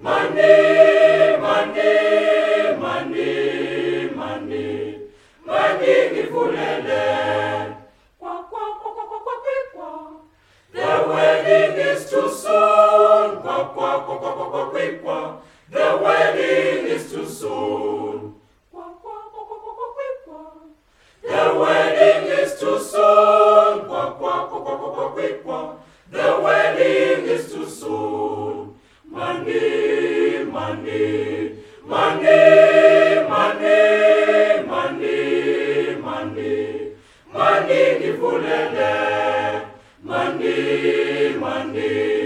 money, money, money, money, money ngifulele. Kwa kwa kwa kwa kwa kwa kwa. The wedding is too soon. Kwa kwa kwa kwa kwa kwa kwa. The wedding is too soon. Kwa kwa kwa kwa kwa kwa kwa. The wedding is too soon. Kwa kwa kwa kwa kwa kwa kwa. The wedding is too soon. Mandi, money, money.